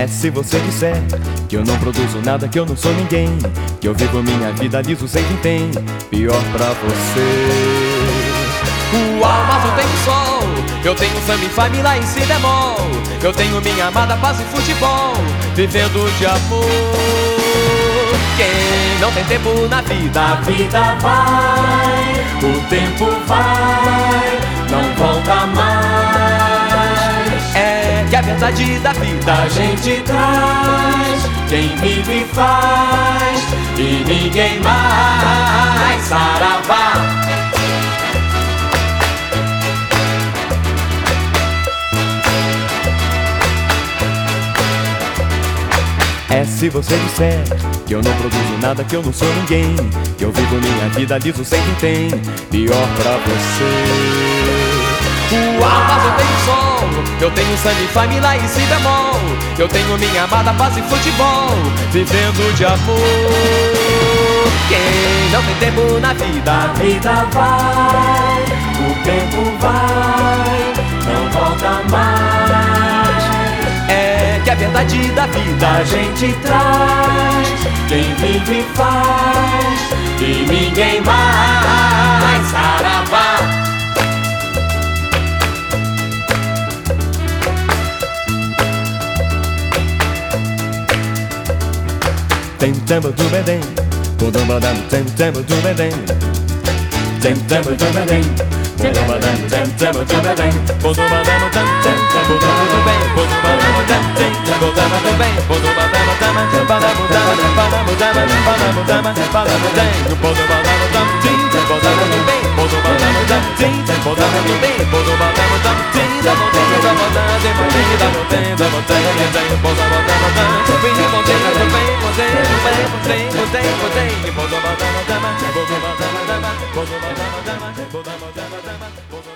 É se você disser que eu não produzo nada, que eu não sou ninguém, que eu vivo minha vida liso sem quem tem, pior pra você. Uau, mas eu tenho sol, eu tenho samba em família e si bemol, eu tenho minha amada paz e futebol, vivendo de amor. Quem não tem tempo na vida, A vida vai, o tempo vai, não volta verdade da vida A gente traz, quem vive faz, e ninguém mais. Saravá. É se você disser que eu não produzo nada, que eu não sou ninguém, que eu vivo minha vida liso sem quem tem, pior pra você. Eu tenho sangue, família e si bemol, eu tenho minha amada paz e futebol, vivendo de amor. Quem não tem tempo na vida, A vida vai, o tempo vai, não volta mais. é que a verdade da vida A gente traz, quem vive faz, e ninguém mais. Saravá. Tem tempo do bedem, quando badam tem tempo do bedem. Tem tempo do bedem, quando badam tem tempo do bedem. Quando badam tem tempo do bedem, quando badam tem tempo do bedem. Quando badam tem badam badam badam badam badam badam tem, quando badam tem tempo do bedem. Quando badam tem tempo do bedem, dama, dama,